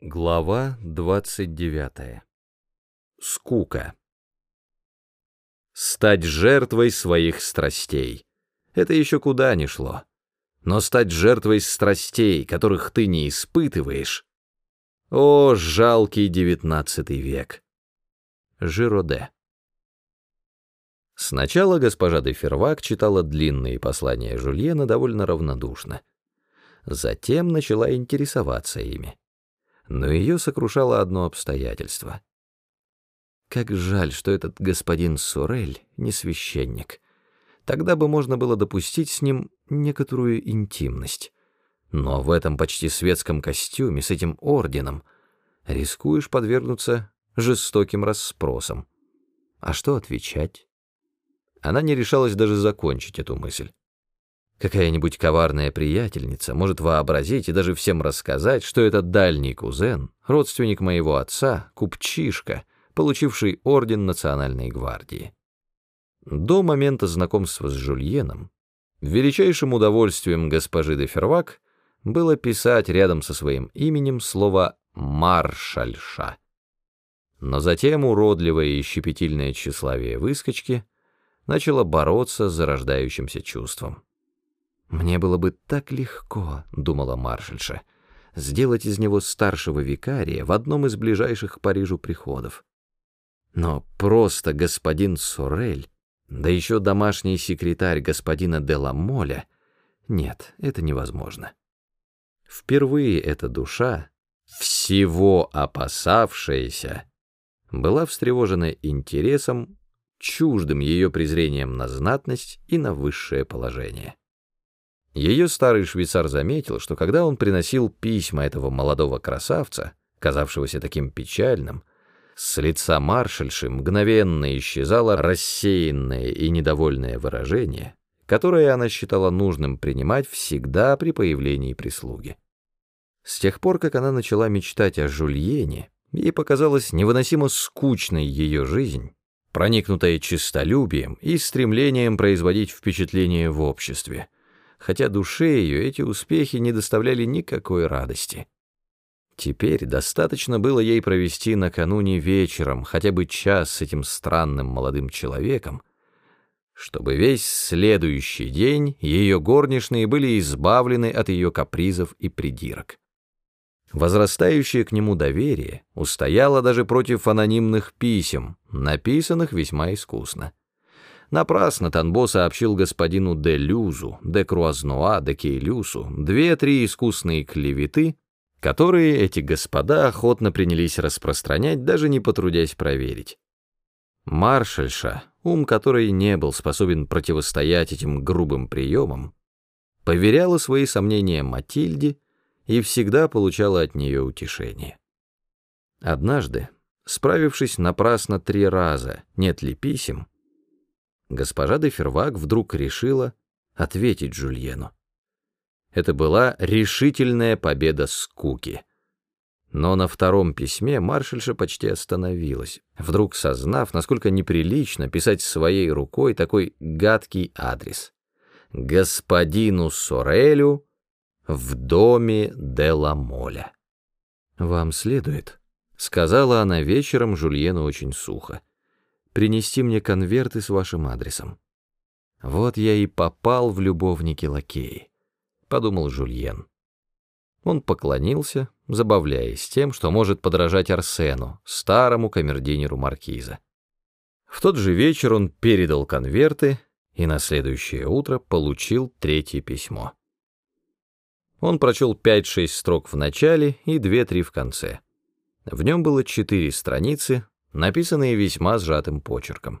Глава 29. Скука. Стать жертвой своих страстей. Это еще куда ни шло. Но стать жертвой страстей, которых ты не испытываешь. О, жалкий девятнадцатый век. Жироде. Сначала госпожа де Фервак читала длинные послания Жульена довольно равнодушно. Затем начала интересоваться ими но ее сокрушало одно обстоятельство. Как жаль, что этот господин Сурель не священник. Тогда бы можно было допустить с ним некоторую интимность. Но в этом почти светском костюме, с этим орденом, рискуешь подвергнуться жестоким расспросам. А что отвечать? Она не решалась даже закончить эту мысль. Какая-нибудь коварная приятельница может вообразить и даже всем рассказать, что этот дальний кузен, родственник моего отца, купчишка, получивший орден Национальной гвардии. До момента знакомства с Жульеном величайшим удовольствием госпожи де Фервак было писать рядом со своим именем слово «маршальша». Но затем уродливое и щепетильное тщеславие выскочки начало бороться с зарождающимся чувством. «Мне было бы так легко», — думала маршальша, «сделать из него старшего викария в одном из ближайших к Парижу приходов. Но просто господин Сорель, да еще домашний секретарь господина Деламоля, нет, это невозможно». Впервые эта душа, всего опасавшаяся, была встревожена интересом, чуждым ее презрением на знатность и на высшее положение. Ее старый швейцар заметил, что когда он приносил письма этого молодого красавца, казавшегося таким печальным, с лица маршальши мгновенно исчезало рассеянное и недовольное выражение, которое она считала нужным принимать всегда при появлении прислуги. С тех пор, как она начала мечтать о Жульене, ей показалась невыносимо скучной ее жизнь, проникнутая честолюбием и стремлением производить впечатление в обществе — хотя душе ее эти успехи не доставляли никакой радости. Теперь достаточно было ей провести накануне вечером хотя бы час с этим странным молодым человеком, чтобы весь следующий день ее горничные были избавлены от ее капризов и придирок. Возрастающее к нему доверие устояло даже против анонимных писем, написанных весьма искусно. Напрасно Танбо сообщил господину де Люзу, де Круазнуа, де Кейлюсу две-три искусные клеветы, которые эти господа охотно принялись распространять, даже не потрудясь проверить. Маршальша, ум которой не был способен противостоять этим грубым приемам, поверяла свои сомнения Матильде и всегда получала от нее утешение. Однажды, справившись напрасно три раза, нет ли писем, госпожа де Фервак вдруг решила ответить Жульену. Это была решительная победа скуки. Но на втором письме маршальша почти остановилась, вдруг сознав, насколько неприлично писать своей рукой такой гадкий адрес. «Господину Сорелю в доме де ла Моля». «Вам следует», — сказала она вечером Жульену очень сухо принести мне конверты с вашим адресом. Вот я и попал в любовники лакеи, подумал Жульен. Он поклонился, забавляясь тем, что может подражать Арсену, старому камердинеру маркиза. В тот же вечер он передал конверты и на следующее утро получил третье письмо. Он прочел пять-шесть строк в начале и две-три в конце. В нем было четыре страницы, написанные весьма сжатым почерком.